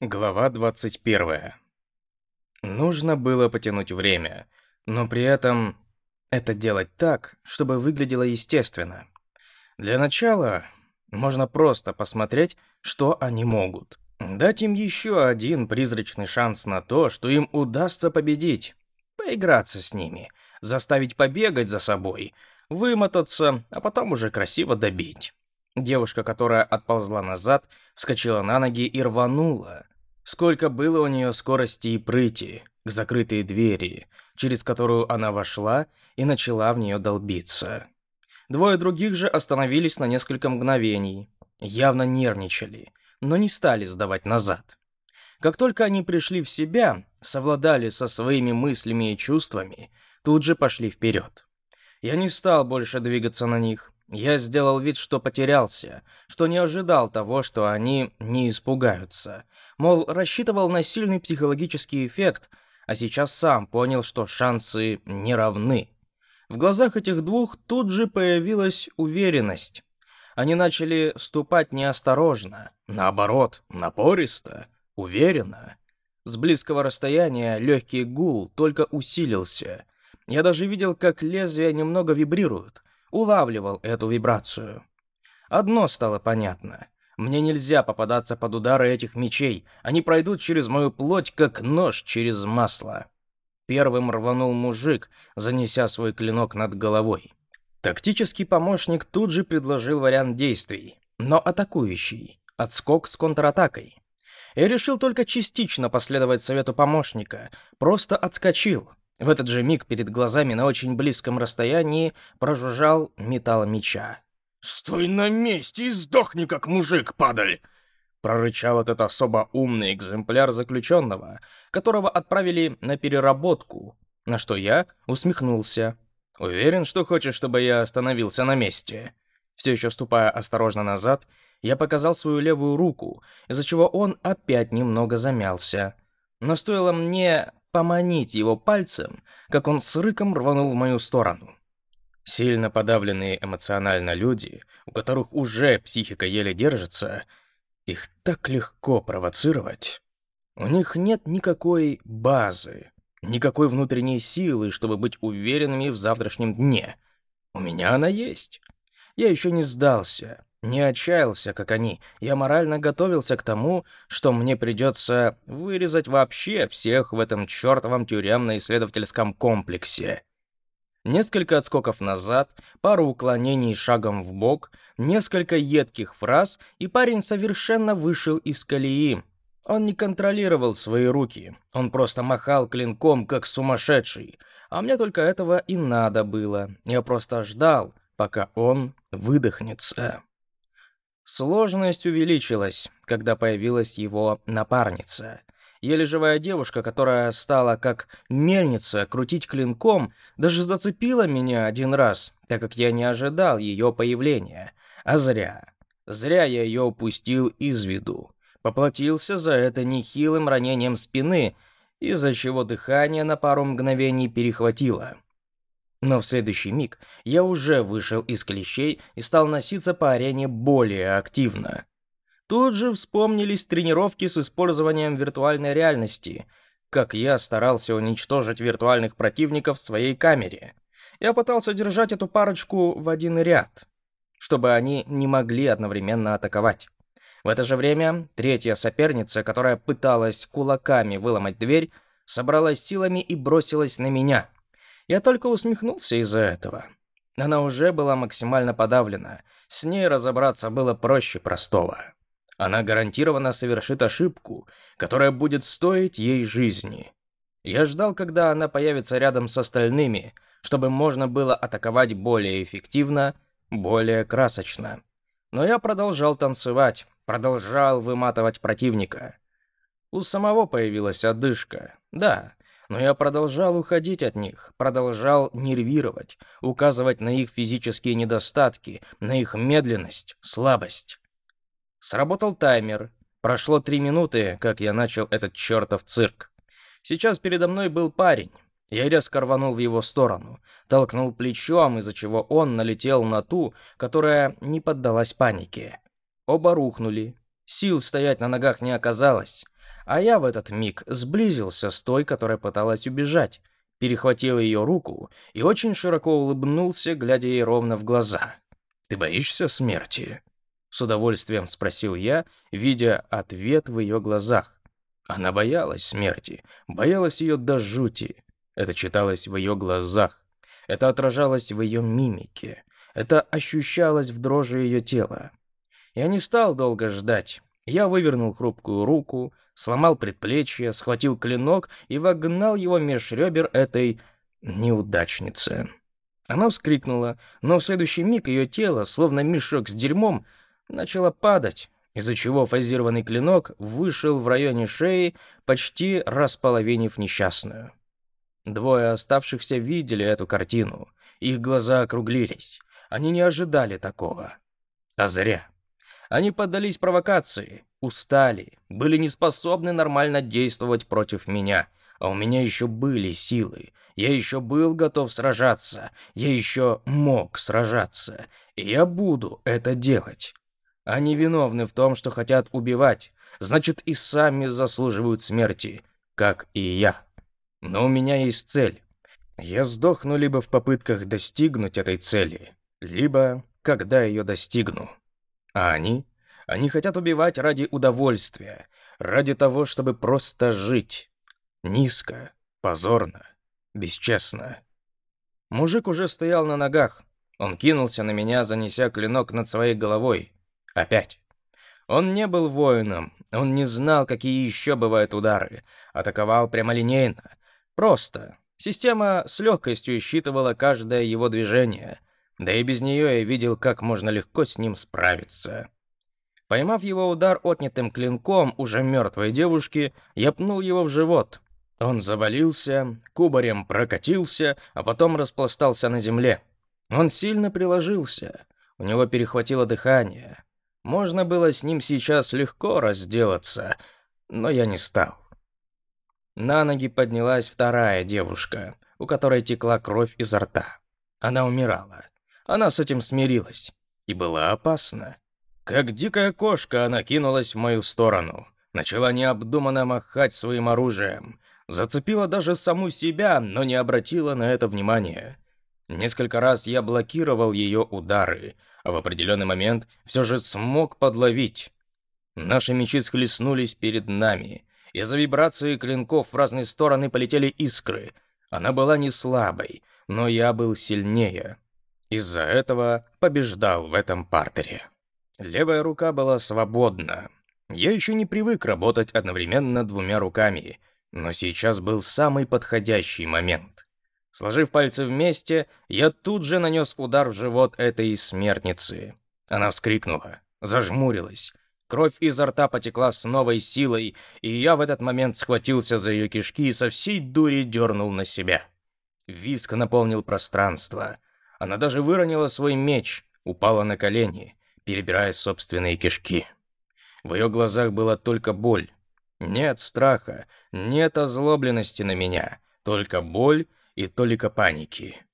Глава 21. Нужно было потянуть время, но при этом это делать так, чтобы выглядело естественно. Для начала можно просто посмотреть, что они могут. Дать им еще один призрачный шанс на то, что им удастся победить. Поиграться с ними, заставить побегать за собой, вымотаться, а потом уже красиво добить. Девушка, которая отползла назад, вскочила на ноги и рванула. Сколько было у нее скорости и прыти к закрытой двери, через которую она вошла и начала в нее долбиться. Двое других же остановились на несколько мгновений, явно нервничали, но не стали сдавать назад. Как только они пришли в себя, совладали со своими мыслями и чувствами, тут же пошли вперед. Я не стал больше двигаться на них. Я сделал вид, что потерялся, что не ожидал того, что они не испугаются. Мол, рассчитывал на сильный психологический эффект, а сейчас сам понял, что шансы не равны. В глазах этих двух тут же появилась уверенность. Они начали ступать неосторожно, наоборот, напористо, уверенно. С близкого расстояния легкий гул только усилился. Я даже видел, как лезвия немного вибрируют — улавливал эту вибрацию. Одно стало понятно. Мне нельзя попадаться под удары этих мечей, они пройдут через мою плоть, как нож через масло. Первым рванул мужик, занеся свой клинок над головой. Тактический помощник тут же предложил вариант действий, но атакующий, отскок с контратакой. Я решил только частично последовать совету помощника, просто отскочил, в этот же миг перед глазами на очень близком расстоянии прожужжал металл меча. «Стой на месте и сдохни, как мужик, падаль!» Прорычал этот особо умный экземпляр заключенного, которого отправили на переработку, на что я усмехнулся. «Уверен, что хочешь, чтобы я остановился на месте?» Все еще ступая осторожно назад, я показал свою левую руку, из-за чего он опять немного замялся. Но стоило мне поманить его пальцем, как он с рыком рванул в мою сторону. Сильно подавленные эмоционально люди, у которых уже психика еле держится, их так легко провоцировать. У них нет никакой базы, никакой внутренней силы, чтобы быть уверенными в завтрашнем дне. У меня она есть. Я еще не сдался. Не отчаялся, как они. Я морально готовился к тому, что мне придется вырезать вообще всех в этом чертовом тюремно-исследовательском комплексе. Несколько отскоков назад, пару уклонений шагом в бок, несколько едких фраз, и парень совершенно вышел из колеи. Он не контролировал свои руки, он просто махал клинком, как сумасшедший. А мне только этого и надо было. Я просто ждал, пока он выдохнется. Сложность увеличилась, когда появилась его напарница. Еле живая девушка, которая стала как мельница крутить клинком, даже зацепила меня один раз, так как я не ожидал ее появления. А зря. Зря я ее упустил из виду. Поплатился за это нехилым ранением спины, из-за чего дыхание на пару мгновений перехватило. Но в следующий миг я уже вышел из клещей и стал носиться по арене более активно. Тут же вспомнились тренировки с использованием виртуальной реальности, как я старался уничтожить виртуальных противников в своей камере. Я пытался держать эту парочку в один ряд, чтобы они не могли одновременно атаковать. В это же время третья соперница, которая пыталась кулаками выломать дверь, собралась силами и бросилась на меня — я только усмехнулся из-за этого. Она уже была максимально подавлена. С ней разобраться было проще простого. Она гарантированно совершит ошибку, которая будет стоить ей жизни. Я ждал, когда она появится рядом с остальными, чтобы можно было атаковать более эффективно, более красочно. Но я продолжал танцевать, продолжал выматывать противника. У самого появилась одышка. Да, но я продолжал уходить от них, продолжал нервировать, указывать на их физические недостатки, на их медленность, слабость. Сработал таймер. Прошло три минуты, как я начал этот чертов цирк. Сейчас передо мной был парень. Я резко рванул в его сторону, толкнул плечом, из-за чего он налетел на ту, которая не поддалась панике. Оба рухнули. Сил стоять на ногах не оказалось а я в этот миг сблизился с той, которая пыталась убежать, перехватил ее руку и очень широко улыбнулся, глядя ей ровно в глаза. «Ты боишься смерти?» С удовольствием спросил я, видя ответ в ее глазах. Она боялась смерти, боялась ее до жути. Это читалось в ее глазах, это отражалось в ее мимике, это ощущалось в дрожи ее тела. Я не стал долго ждать. Я вывернул хрупкую руку, сломал предплечье, схватил клинок и вогнал его меж ребер этой неудачницы. Она вскрикнула, но в следующий миг ее тело, словно мешок с дерьмом, начало падать, из-за чего фазированный клинок вышел в районе шеи, почти располовинив несчастную. Двое оставшихся видели эту картину. Их глаза округлились. Они не ожидали такого. А зря. Они поддались провокации устали, были не способны нормально действовать против меня, а у меня еще были силы. Я еще был готов сражаться, я еще мог сражаться, и я буду это делать. Они виновны в том, что хотят убивать, значит и сами заслуживают смерти, как и я. Но у меня есть цель. Я сдохну либо в попытках достигнуть этой цели, либо когда ее достигну. А они они хотят убивать ради удовольствия, ради того, чтобы просто жить. Низко, позорно, бесчестно. Мужик уже стоял на ногах. Он кинулся на меня, занеся клинок над своей головой. Опять. Он не был воином, он не знал, какие еще бывают удары. Атаковал прямолинейно. Просто. Система с легкостью считывала каждое его движение. Да и без нее я видел, как можно легко с ним справиться. Поймав его удар отнятым клинком уже мертвой девушки, я пнул его в живот. Он завалился, кубарем прокатился, а потом распластался на земле. Он сильно приложился, у него перехватило дыхание. Можно было с ним сейчас легко разделаться, но я не стал. На ноги поднялась вторая девушка, у которой текла кровь изо рта. Она умирала. Она с этим смирилась. И была опасна как дикая кошка, она кинулась в мою сторону. Начала необдуманно махать своим оружием. Зацепила даже саму себя, но не обратила на это внимания. Несколько раз я блокировал ее удары, а в определенный момент все же смог подловить. Наши мечи схлестнулись перед нами. Из-за вибрации клинков в разные стороны полетели искры. Она была не слабой, но я был сильнее. Из-за этого побеждал в этом партере. Левая рука была свободна. Я еще не привык работать одновременно двумя руками, но сейчас был самый подходящий момент. Сложив пальцы вместе, я тут же нанес удар в живот этой смертницы. Она вскрикнула, зажмурилась. Кровь изо рта потекла с новой силой, и я в этот момент схватился за ее кишки и со всей дури дернул на себя. Виск наполнил пространство. Она даже выронила свой меч, упала на колени перебирая собственные кишки. В ее глазах была только боль. Нет страха, нет озлобленности на меня, только боль и только паники.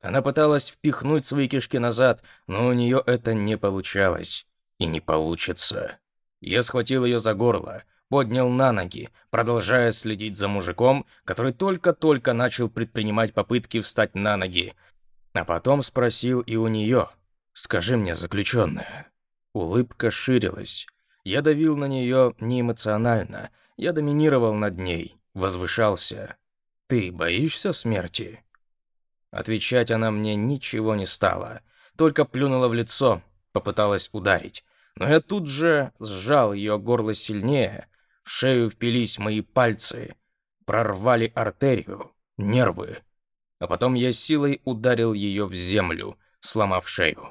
Она пыталась впихнуть свои кишки назад, но у нее это не получалось. И не получится. Я схватил ее за горло, поднял на ноги, продолжая следить за мужиком, который только-только начал предпринимать попытки встать на ноги. А потом спросил и у нее — Скажи мне, заключенная». Улыбка ширилась. Я давил на нее не эмоционально, я доминировал над ней, возвышался. «Ты боишься смерти?» Отвечать она мне ничего не стала, только плюнула в лицо, попыталась ударить. Но я тут же сжал ее горло сильнее, в шею впились мои пальцы, прорвали артерию, нервы. А потом я силой ударил ее в землю, сломав шею.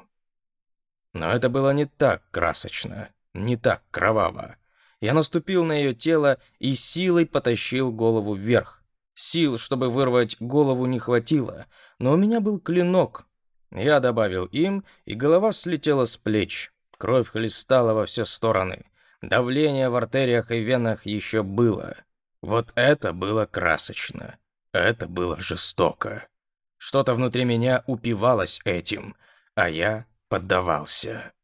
Но это было не так красочно, не так кроваво. Я наступил на ее тело и силой потащил голову вверх. Сил, чтобы вырвать голову, не хватило, но у меня был клинок. Я добавил им, и голова слетела с плеч. Кровь хлестала во все стороны. Давление в артериях и венах еще было. Вот это было красочно. Это было жестоко. Что-то внутри меня упивалось этим, а я поддавался.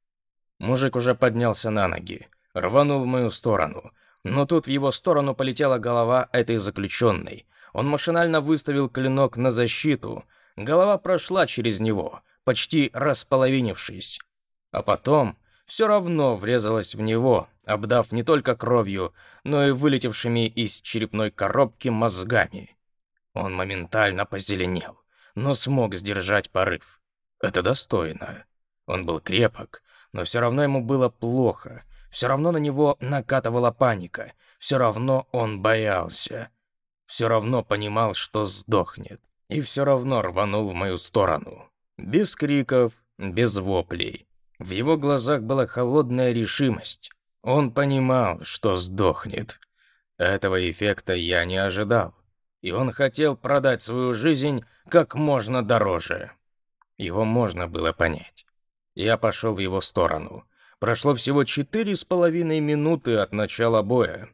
Мужик уже поднялся на ноги, рванул в мою сторону, но тут в его сторону полетела голова этой заключенной. Он машинально выставил клинок на защиту, голова прошла через него, почти располовинившись. А потом все равно врезалась в него, обдав не только кровью, но и вылетевшими из черепной коробки мозгами. Он моментально позеленел, но смог сдержать порыв. Это достойно. Он был крепок, но все равно ему было плохо. Все равно на него накатывала паника. Все равно он боялся. Все равно понимал, что сдохнет. И все равно рванул в мою сторону. Без криков, без воплей. В его глазах была холодная решимость. Он понимал, что сдохнет. Этого эффекта я не ожидал. И он хотел продать свою жизнь как можно дороже. Его можно было понять. Я пошел в его сторону. Прошло всего четыре с половиной минуты от начала боя.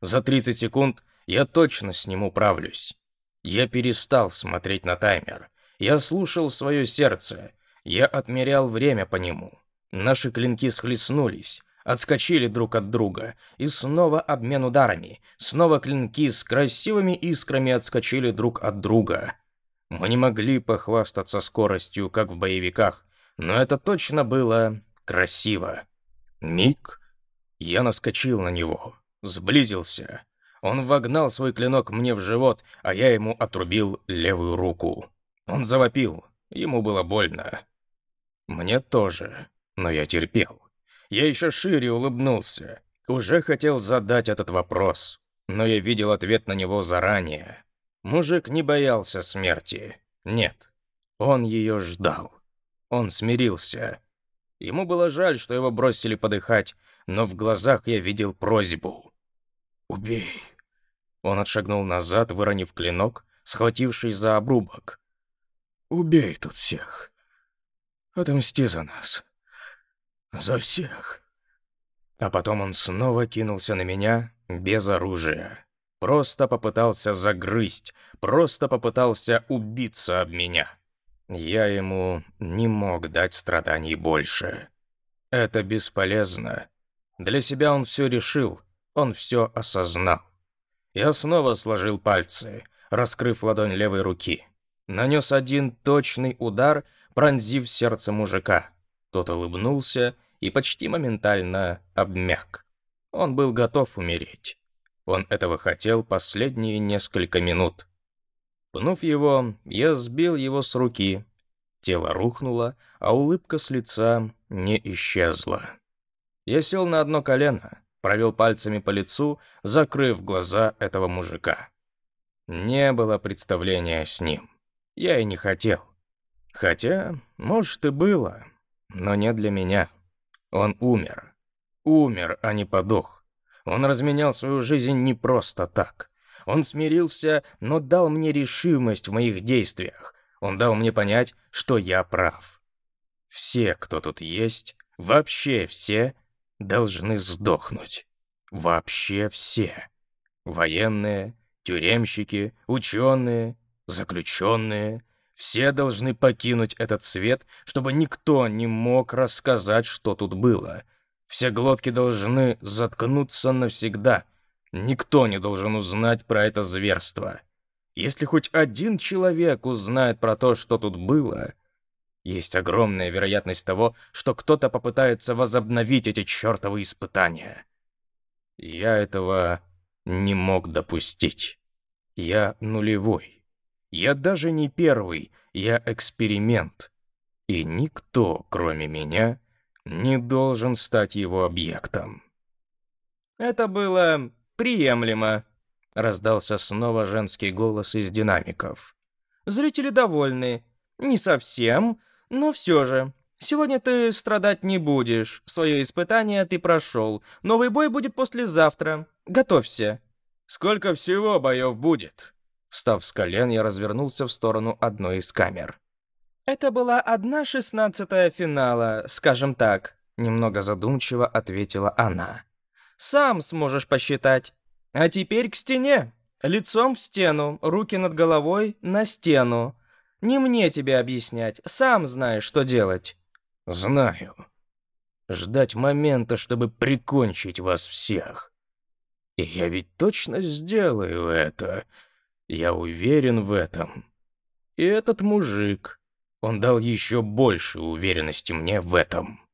За 30 секунд я точно с ним управлюсь. Я перестал смотреть на таймер. Я слушал свое сердце. Я отмерял время по нему. Наши клинки схлестнулись, отскочили друг от друга, и снова обмен ударами. Снова клинки с красивыми искрами отскочили друг от друга. Мы не могли похвастаться скоростью, как в боевиках, но это точно было красиво. Миг. Я наскочил на него. Сблизился. Он вогнал свой клинок мне в живот, а я ему отрубил левую руку. Он завопил. Ему было больно. Мне тоже. Но я терпел. Я еще шире улыбнулся. Уже хотел задать этот вопрос. Но я видел ответ на него заранее. Мужик не боялся смерти. Нет. Он ее ждал. Он смирился. Ему было жаль, что его бросили подыхать, но в глазах я видел просьбу. «Убей!» Он отшагнул назад, выронив клинок, схватившись за обрубок. «Убей тут всех! Отомсти за нас! За всех!» А потом он снова кинулся на меня без оружия. Просто попытался загрызть, просто попытался убиться об меня. Я ему не мог дать страданий больше. Это бесполезно. Для себя он все решил, он все осознал. Я снова сложил пальцы, раскрыв ладонь левой руки. Нанес один точный удар, пронзив сердце мужика. Тот улыбнулся и почти моментально обмяк. Он был готов умереть. Он этого хотел последние несколько минут. Пнув его, я сбил его с руки. Тело рухнуло, а улыбка с лица не исчезла. Я сел на одно колено, провел пальцами по лицу, закрыв глаза этого мужика. Не было представления с ним. Я и не хотел. Хотя, может, и было, но не для меня. Он умер. Умер, а не подох. Он разменял свою жизнь не просто так. Он смирился, но дал мне решимость в моих действиях. Он дал мне понять, что я прав. Все, кто тут есть, вообще все, должны сдохнуть. Вообще все. Военные, тюремщики, ученые, заключенные. Все должны покинуть этот свет, чтобы никто не мог рассказать, что тут было. Все глотки должны заткнуться навсегда — Никто не должен узнать про это зверство. Если хоть один человек узнает про то, что тут было, есть огромная вероятность того, что кто-то попытается возобновить эти чертовы испытания. Я этого не мог допустить. Я нулевой. Я даже не первый, я эксперимент. И никто, кроме меня, не должен стать его объектом. Это было приемлемо», — раздался снова женский голос из динамиков. «Зрители довольны. Не совсем, но все же. Сегодня ты страдать не будешь. Свое испытание ты прошел. Новый бой будет послезавтра. Готовься». «Сколько всего боев будет?» Встав с колен, я развернулся в сторону одной из камер. «Это была одна шестнадцатая финала, скажем так», — немного задумчиво ответила она сам сможешь посчитать. А теперь к стене. Лицом в стену, руки над головой на стену. Не мне тебе объяснять, сам знаешь, что делать». «Знаю. Ждать момента, чтобы прикончить вас всех. И я ведь точно сделаю это. Я уверен в этом. И этот мужик, он дал еще больше уверенности мне в этом».